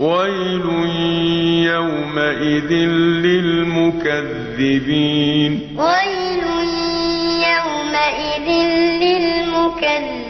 ويل يومئذ للمكذبين ويل يومئذ للمكذبين